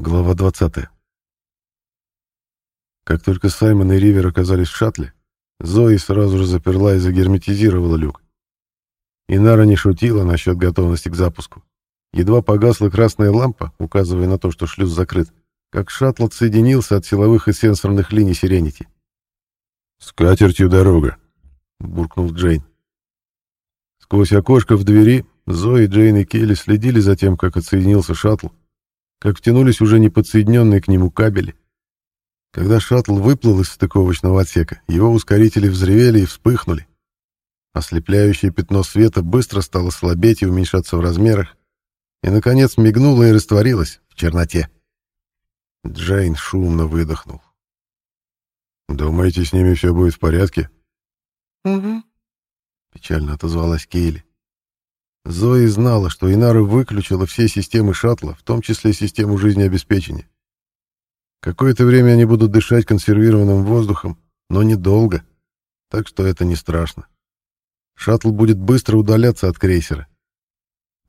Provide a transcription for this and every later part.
Глава 20. Как только Саймон и Ривер оказались в шаттле, Зои сразу же заперла и загерметизировала люк. Инара не шутила насчет готовности к запуску. Едва погасла красная лампа, указывая на то, что шлюз закрыт, как шаттл отсоединился от силовых и сенсорных линий Сиренити. «С катертью дорога», — буркнул Джейн. Сквозь окошко в двери Зои, Джейн и Келли следили за тем, как отсоединился шаттл, как втянулись уже неподсоединенные к нему кабели. Когда шаттл выплыл из стыковочного отсека, его ускорители взревели и вспыхнули. Ослепляющее пятно света быстро стало слабеть и уменьшаться в размерах, и, наконец, мигнуло и растворилось в черноте. Джейн шумно выдохнул. «Думаете, с ними все будет в порядке?» «Угу», — печально отозвалась Кейли. Зои знала, что Инара выключила все системы шаттла, в том числе систему жизнеобеспечения. Какое-то время они будут дышать консервированным воздухом, но недолго, так что это не страшно. Шаттл будет быстро удаляться от крейсера.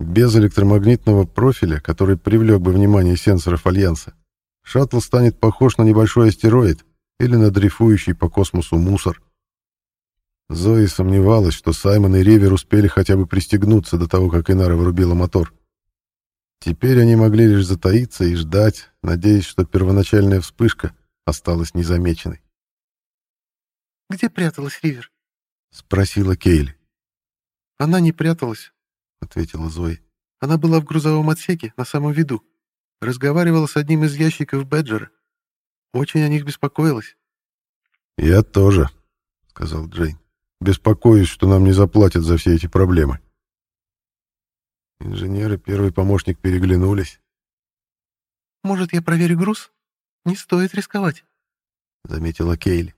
Без электромагнитного профиля, который привлек бы внимание сенсоров Альянса, шаттл станет похож на небольшой астероид или на дрейфующий по космосу мусор. Зои сомневалась, что Саймон и Ривер успели хотя бы пристегнуться до того, как Инара вырубила мотор. Теперь они могли лишь затаиться и ждать, надеясь, что первоначальная вспышка осталась незамеченной. «Где пряталась Ривер?» — спросила Кейли. «Она не пряталась», — ответила Зои. «Она была в грузовом отсеке, на самом виду. Разговаривала с одним из ящиков Бэджера. Очень о них беспокоилась». «Я тоже», — сказал Джейн. «Беспокоюсь, что нам не заплатят за все эти проблемы». Инженер и первый помощник переглянулись. «Может, я проверю груз? Не стоит рисковать», — заметила Кейли.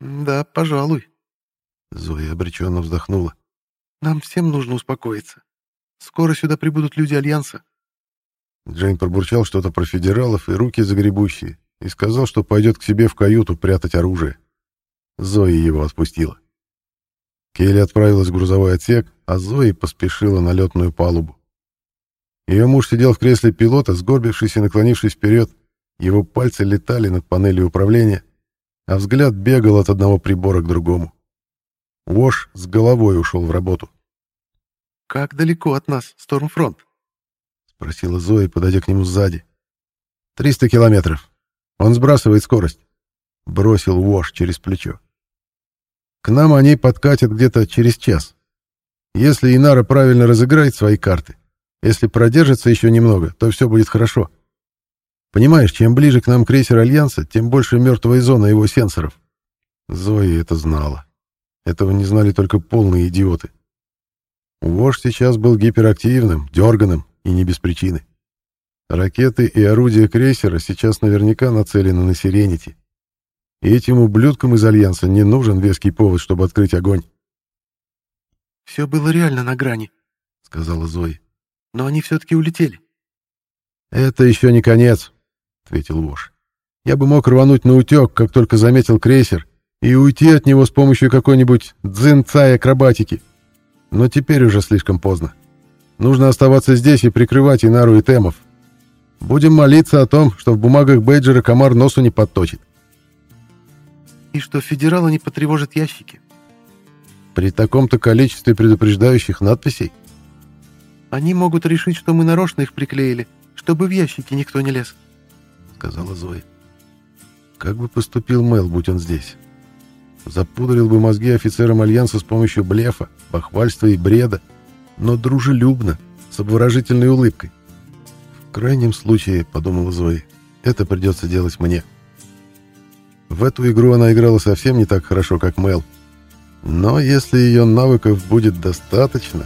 «Да, пожалуй». Зоя обреченно вздохнула. «Нам всем нужно успокоиться. Скоро сюда прибудут люди Альянса». Джейн пробурчал что-то про федералов и руки загребущие и сказал, что пойдет к себе в каюту прятать оружие. Зоя его отпустила. Келли отправилась в грузовой отсек, а Зои поспешила на летную палубу. Ее муж сидел в кресле пилота, сгорбившись и наклонившись вперед. Его пальцы летали над панелью управления, а взгляд бегал от одного прибора к другому. Уош с головой ушел в работу. «Как далеко от нас, Стормфронт?» — спросила Зои, подойдя к нему сзади. «Триста километров. Он сбрасывает скорость», — бросил Уош через плечо. «К нам они подкатят где-то через час. Если Инара правильно разыграет свои карты, если продержится еще немного, то все будет хорошо. Понимаешь, чем ближе к нам крейсер Альянса, тем больше мертвая зона его сенсоров. Зои это знала. Этого не знали только полные идиоты. Вождь сейчас был гиперактивным, дерганым и не без причины. Ракеты и орудия крейсера сейчас наверняка нацелены на Сиренити. И этим ублюдкам из Альянса не нужен веский повод, чтобы открыть огонь. «Все было реально на грани», — сказала Зои. «Но они все-таки улетели». «Это еще не конец», — ответил Вош. «Я бы мог рвануть на утек, как только заметил крейсер, и уйти от него с помощью какой-нибудь дзин-цай акробатики. Но теперь уже слишком поздно. Нужно оставаться здесь и прикрывать Инару и Темов. Будем молиться о том, что в бумагах Бейджера комар носу не подточит». «И что федералы не потревожат ящики», при таком-то количестве предупреждающих надписей? Они могут решить, что мы нарочно их приклеили, чтобы в ящики никто не лез, сказала Зоя. Как бы поступил Мел, будь он здесь? Запудрил бы мозги офицерам Альянса с помощью блефа, бахвальства и бреда, но дружелюбно, с обворожительной улыбкой. В крайнем случае, подумала Зоя, это придется делать мне. В эту игру она играла совсем не так хорошо, как Мел. Но если ее навыков будет достаточно,